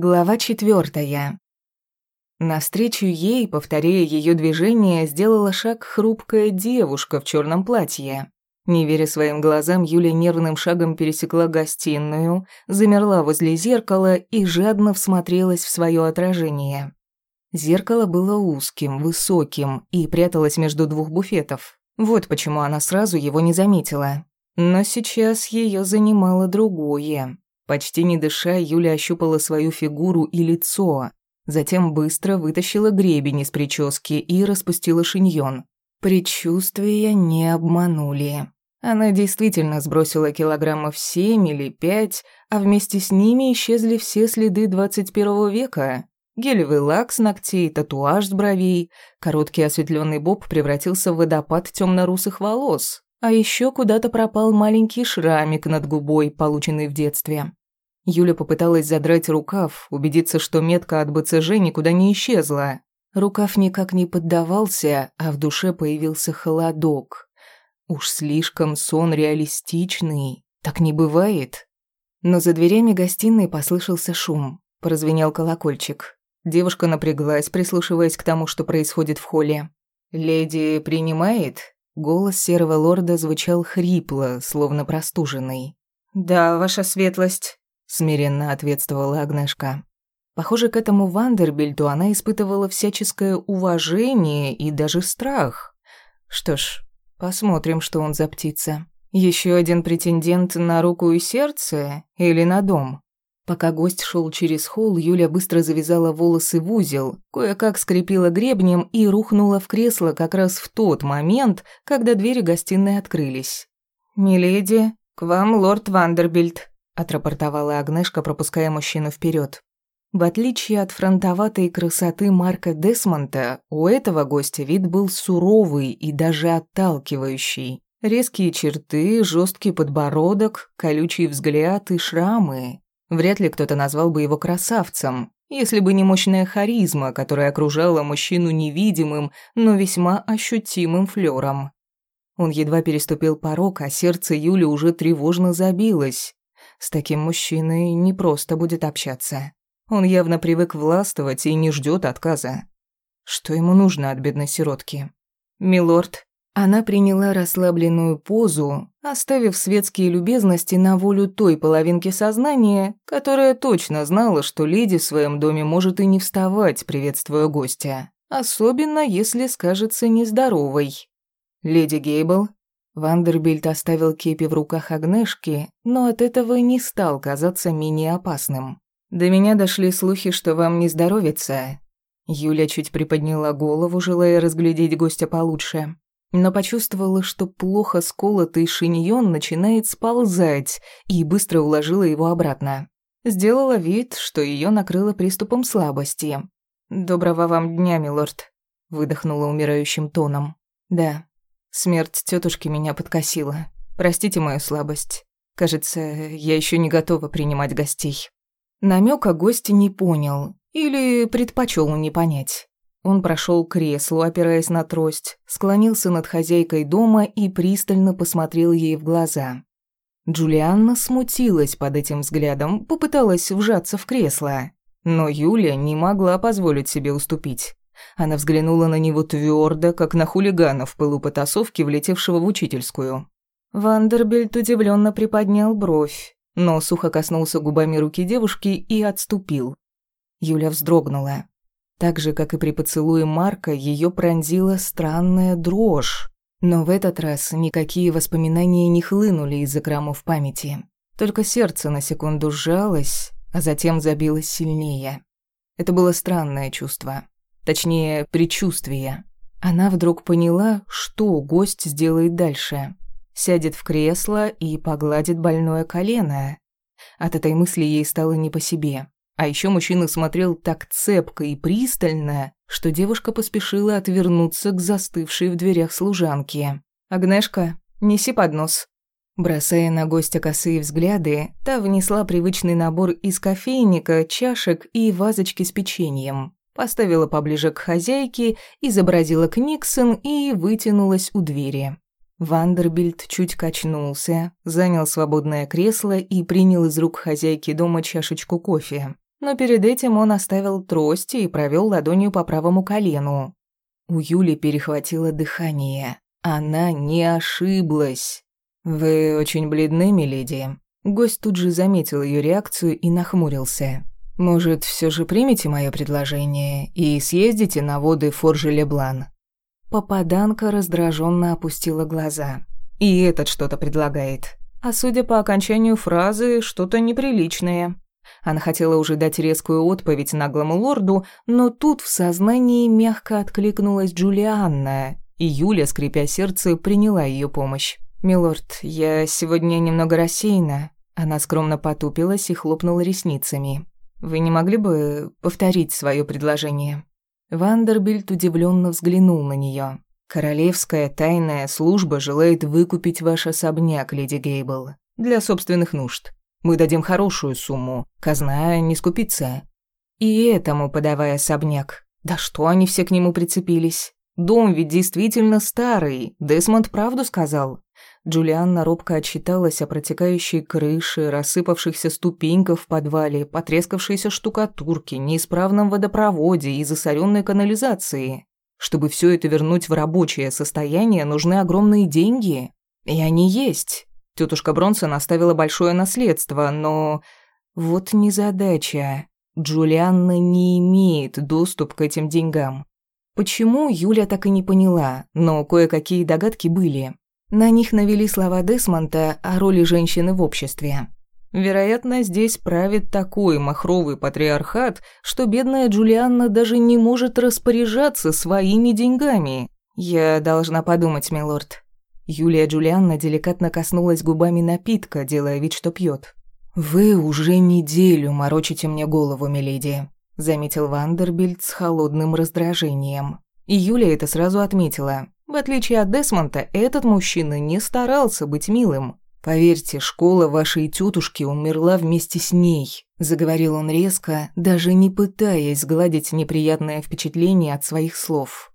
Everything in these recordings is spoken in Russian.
Глава четвертая. Навстречу ей, повторяя ее движение, сделала шаг хрупкая девушка в черном платье. Не веря своим глазам, Юля нервным шагом пересекла гостиную, замерла возле зеркала и жадно всмотрелась в свое отражение. Зеркало было узким, высоким и пряталось между двух буфетов. Вот почему она сразу его не заметила. Но сейчас ее занимало другое. Почти не дыша, Юля ощупала свою фигуру и лицо, затем быстро вытащила гребень из прически и распустила шиньон. Предчувствия не обманули. Она действительно сбросила килограммов семь или пять, а вместе с ними исчезли все следы 21 века. Гелевый лак с ногтей, татуаж с бровей, короткий осветленный боб превратился в водопад темно-русых волос, а еще куда-то пропал маленький шрамик над губой, полученный в детстве. Юля попыталась задрать рукав, убедиться, что метка от БЦЖ никуда не исчезла. Рукав никак не поддавался, а в душе появился холодок. Уж слишком сон реалистичный. Так не бывает. Но за дверями гостиной послышался шум. Прозвенел колокольчик. Девушка напряглась, прислушиваясь к тому, что происходит в холле. «Леди принимает?» Голос серого лорда звучал хрипло, словно простуженный. «Да, ваша светлость» смиренно ответствовала Агнешка. Похоже, к этому Вандербильту она испытывала всяческое уважение и даже страх. Что ж, посмотрим, что он за птица. Еще один претендент на руку и сердце или на дом? Пока гость шел через холл, Юля быстро завязала волосы в узел, кое-как скрепила гребнем и рухнула в кресло как раз в тот момент, когда двери гостиной открылись. «Миледи, к вам лорд Вандербильт», отрапортовала Агнешка, пропуская мужчину вперед. В отличие от фронтоватой красоты Марка Десмонта, у этого гостя вид был суровый и даже отталкивающий. Резкие черты, жесткий подбородок, колючий взгляд и шрамы. Вряд ли кто-то назвал бы его красавцем, если бы не мощная харизма, которая окружала мужчину невидимым, но весьма ощутимым флером. Он едва переступил порог, а сердце Юли уже тревожно забилось. С таким мужчиной не просто будет общаться. Он явно привык властвовать и не ждет отказа. Что ему нужно от бедной сиротки? «Милорд». Она приняла расслабленную позу, оставив светские любезности на волю той половинки сознания, которая точно знала, что леди в своем доме может и не вставать, приветствуя гостя, особенно если скажется нездоровой. «Леди Гейбл, Вандербильт оставил кепи в руках Агнешки, но от этого не стал казаться менее опасным. «До меня дошли слухи, что вам не здоровится». Юля чуть приподняла голову, желая разглядеть гостя получше, но почувствовала, что плохо сколотый шиньон начинает сползать, и быстро уложила его обратно. Сделала вид, что ее накрыло приступом слабости. «Доброго вам дня, милорд», — выдохнула умирающим тоном. «Да, Смерть тетушки меня подкосила. Простите мою слабость. Кажется, я еще не готова принимать гостей. Намека гость не понял или предпочел не понять. Он прошел к креслу, опираясь на трость, склонился над хозяйкой дома и пристально посмотрел ей в глаза. Джулианна смутилась под этим взглядом, попыталась вжаться в кресло, но Юля не могла позволить себе уступить. Она взглянула на него твердо, как на хулигана в пылу потасовки, влетевшего в учительскую. Вандербельт удивленно приподнял бровь, но сухо коснулся губами руки девушки и отступил. Юля вздрогнула. Так же, как и при поцелуе Марка, ее пронзила странная дрожь. Но в этот раз никакие воспоминания не хлынули из экрамов памяти. Только сердце на секунду сжалось, а затем забилось сильнее. Это было странное чувство. Точнее, предчувствие. Она вдруг поняла, что гость сделает дальше. Сядет в кресло и погладит больное колено. От этой мысли ей стало не по себе. А еще мужчина смотрел так цепко и пристально, что девушка поспешила отвернуться к застывшей в дверях служанке. «Агнешка, неси поднос». Бросая на гостя косые взгляды, та внесла привычный набор из кофейника, чашек и вазочки с печеньем поставила поближе к хозяйке, изобразила Книксон и вытянулась у двери. Вандербильд чуть качнулся, занял свободное кресло и принял из рук хозяйки дома чашечку кофе. но перед этим он оставил трость и провел ладонью по правому колену. У Юли перехватило дыхание. Она не ошиблась. «Вы очень бледны, миледи». Гость тут же заметил ее реакцию и нахмурился. «Может, все же примете мое предложение и съездите на воды Форжи-Леблан?» Попаданка раздраженно опустила глаза. «И этот что-то предлагает. А судя по окончанию фразы, что-то неприличное». Она хотела уже дать резкую отповедь наглому лорду, но тут в сознании мягко откликнулась Джулианна, и Юля, скрипя сердце, приняла ее помощь. «Милорд, я сегодня немного рассеяна». Она скромно потупилась и хлопнула ресницами. «Вы не могли бы повторить свое предложение?» Вандербильд удивленно взглянул на нее. «Королевская тайная служба желает выкупить ваш особняк, леди Гейбл, для собственных нужд. Мы дадим хорошую сумму, казна не скупится. И этому подавая особняк. Да что они все к нему прицепились? Дом ведь действительно старый, Десмонд правду сказал. Джулианна робко отчиталась о протекающей крыше, рассыпавшихся ступеньках в подвале, потрескавшейся штукатурке, неисправном водопроводе и засоренной канализации. Чтобы все это вернуть в рабочее состояние, нужны огромные деньги. И они есть. Тетушка Бронсон оставила большое наследство, но... Вот незадача. Джулианна не имеет доступ к этим деньгам. Почему, Юля так и не поняла, но кое-какие догадки были. На них навели слова Десмонта о роли женщины в обществе. Вероятно, здесь правит такой махровый патриархат, что бедная Джулианна даже не может распоряжаться своими деньгами. Я должна подумать, милорд. Юлия Джулианна деликатно коснулась губами напитка, делая вид, что пьет. «Вы уже неделю морочите мне голову, миледи», — заметил Вандербильд с холодным раздражением. И Юлия это сразу отметила. В отличие от Десмонта, этот мужчина не старался быть милым. «Поверьте, школа вашей тетушки умерла вместе с ней», — заговорил он резко, даже не пытаясь сгладить неприятное впечатление от своих слов.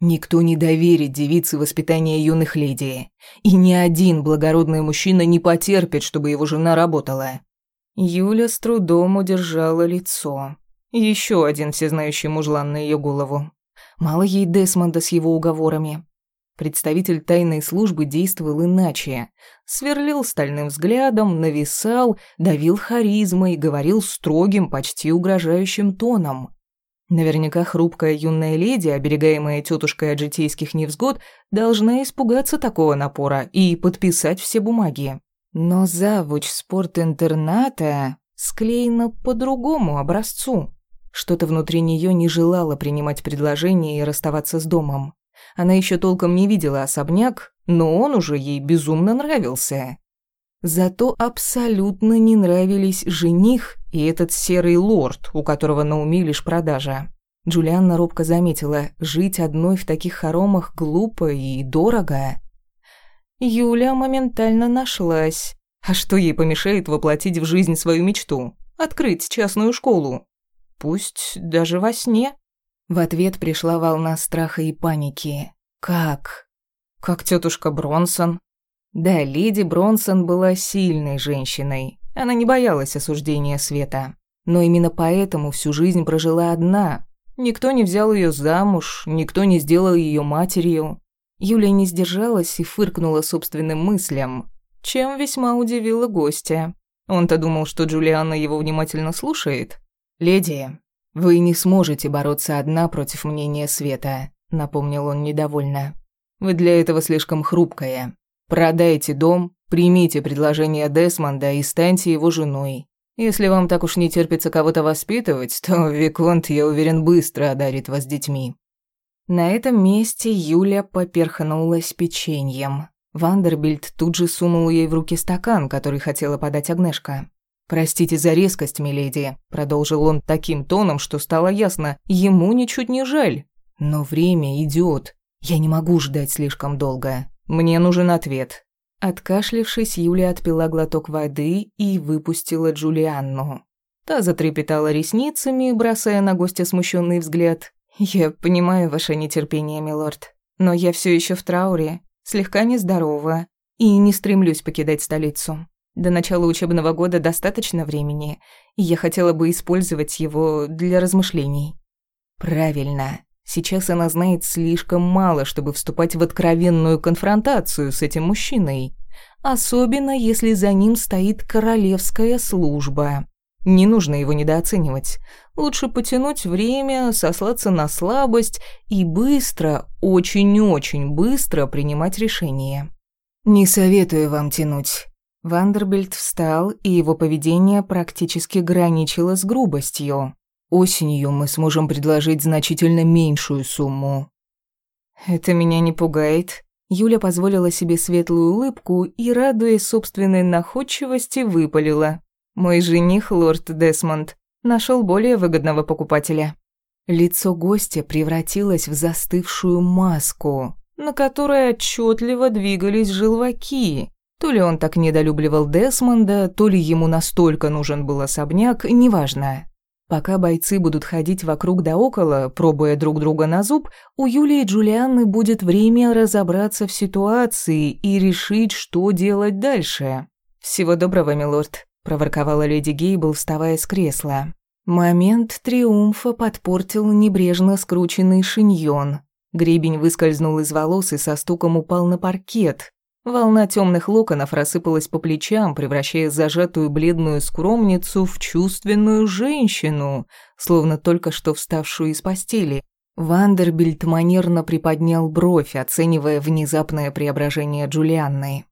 Никто не доверит девице воспитание юных леди, и ни один благородный мужчина не потерпит, чтобы его жена работала. Юля с трудом удержала лицо. Еще один всезнающий мужлан на ее голову. Мало ей Десмонда с его уговорами. Представитель тайной службы действовал иначе. Сверлил стальным взглядом, нависал, давил харизмой, говорил строгим, почти угрожающим тоном. Наверняка хрупкая юная леди, оберегаемая тетушкой от житейских невзгод, должна испугаться такого напора и подписать все бумаги. Но завуч спортинтерната склеена по другому образцу. Что-то внутри нее не желало принимать предложение и расставаться с домом. Она еще толком не видела особняк, но он уже ей безумно нравился. Зато абсолютно не нравились жених и этот серый лорд, у которого на уме лишь продажа. Джулианна робко заметила, жить одной в таких хоромах глупо и дорого. Юля моментально нашлась. А что ей помешает воплотить в жизнь свою мечту? Открыть частную школу? Пусть даже во сне. В ответ пришла волна страха и паники. Как? Как тетушка Бронсон? Да, леди Бронсон была сильной женщиной. Она не боялась осуждения света. Но именно поэтому всю жизнь прожила одна. Никто не взял ее замуж, никто не сделал ее матерью. Юлия не сдержалась и фыркнула собственным мыслям, чем весьма удивила гостя. Он-то думал, что Джулианна его внимательно слушает. «Леди, вы не сможете бороться одна против мнения света», — напомнил он недовольно. «Вы для этого слишком хрупкая. Продайте дом, примите предложение Десмонда и станьте его женой. Если вам так уж не терпится кого-то воспитывать, то Виконт, я уверен, быстро одарит вас детьми». На этом месте Юля поперхнулась печеньем. Вандербильд тут же сунул ей в руки стакан, который хотела подать Агнешка. «Простите за резкость, миледи», — продолжил он таким тоном, что стало ясно, ему ничуть не жаль. «Но время идет. Я не могу ждать слишком долго. Мне нужен ответ». Откашлившись, Юля отпила глоток воды и выпустила Джулианну. Та затрепетала ресницами, бросая на гостя смущенный взгляд. «Я понимаю ваше нетерпение, милорд, но я все еще в трауре, слегка нездорова и не стремлюсь покидать столицу. До начала учебного года достаточно времени, и я хотела бы использовать его для размышлений. Правильно. Сейчас она знает слишком мало, чтобы вступать в откровенную конфронтацию с этим мужчиной. Особенно, если за ним стоит королевская служба. Не нужно его недооценивать. Лучше потянуть время, сослаться на слабость и быстро, очень-очень быстро принимать решение. «Не советую вам тянуть». Вандербильд встал, и его поведение практически граничило с грубостью. «Осенью мы сможем предложить значительно меньшую сумму». «Это меня не пугает». Юля позволила себе светлую улыбку и, радуясь собственной находчивости, выпалила. «Мой жених, лорд Десмонд, нашел более выгодного покупателя». Лицо гостя превратилось в застывшую маску на которой отчетливо двигались желваки. То ли он так недолюбливал Десмонда, то ли ему настолько нужен был особняк, неважно. Пока бойцы будут ходить вокруг да около, пробуя друг друга на зуб, у Юлии и Джулианны будет время разобраться в ситуации и решить, что делать дальше. «Всего доброго, милорд», – проворковала леди Гейбл, вставая с кресла. Момент триумфа подпортил небрежно скрученный шиньон, Гребень выскользнул из волос и со стуком упал на паркет. Волна темных локонов рассыпалась по плечам, превращая зажатую бледную скромницу в чувственную женщину, словно только что вставшую из постели. Вандербильд манерно приподнял бровь, оценивая внезапное преображение Джулианны.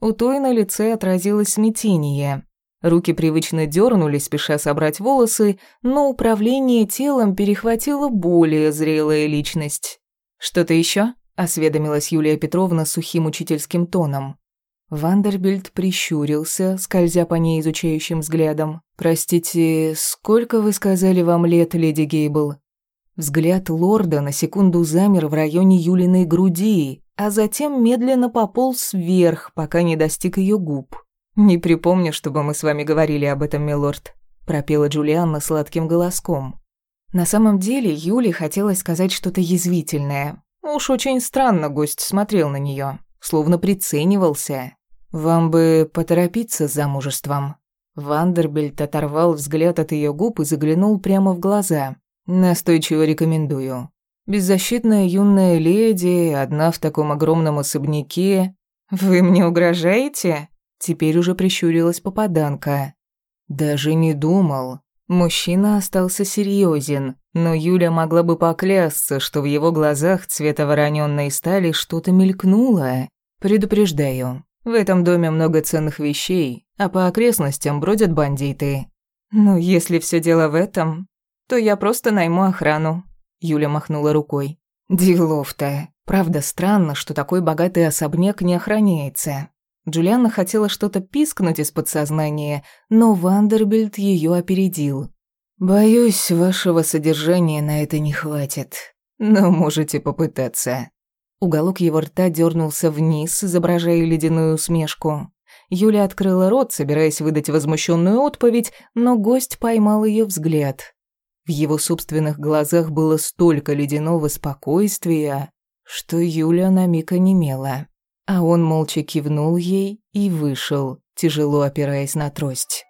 У той на лице отразилось смятение. Руки привычно дернулись, спеша собрать волосы, но управление телом перехватила более зрелая личность. «Что-то еще? Осведомилась Юлия Петровна сухим учительским тоном. Вандербильд прищурился, скользя по ней изучающим взглядом. «Простите, сколько вы сказали вам лет, леди Гейбл?» Взгляд лорда на секунду замер в районе Юлиной груди, а затем медленно пополз вверх, пока не достиг ее губ. «Не припомню, чтобы мы с вами говорили об этом, милорд», – пропела Джулианна сладким голоском. На самом деле Юле хотелось сказать что-то язвительное. Уж очень странно гость смотрел на нее, словно приценивался. «Вам бы поторопиться с замужеством». Вандербельт оторвал взгляд от ее губ и заглянул прямо в глаза. «Настойчиво рекомендую. Беззащитная юная леди, одна в таком огромном особняке. Вы мне угрожаете?» Теперь уже прищурилась попаданка. «Даже не думал. Мужчина остался серьезен, но Юля могла бы поклясться, что в его глазах цвета вороненной стали что-то мелькнуло. Предупреждаю, в этом доме много ценных вещей, а по окрестностям бродят бандиты. Ну, если все дело в этом, то я просто найму охрану. Юля махнула рукой. Делов-то. Правда, странно, что такой богатый особняк не охраняется. Джулианна хотела что-то пискнуть из подсознания, но Вандербильд ее опередил. «Боюсь, вашего содержания на это не хватит, но можете попытаться». Уголок его рта дернулся вниз, изображая ледяную усмешку. Юля открыла рот, собираясь выдать возмущенную отповедь, но гость поймал ее взгляд. В его собственных глазах было столько ледяного спокойствия, что Юля на миг онемела. А он молча кивнул ей и вышел, тяжело опираясь на трость.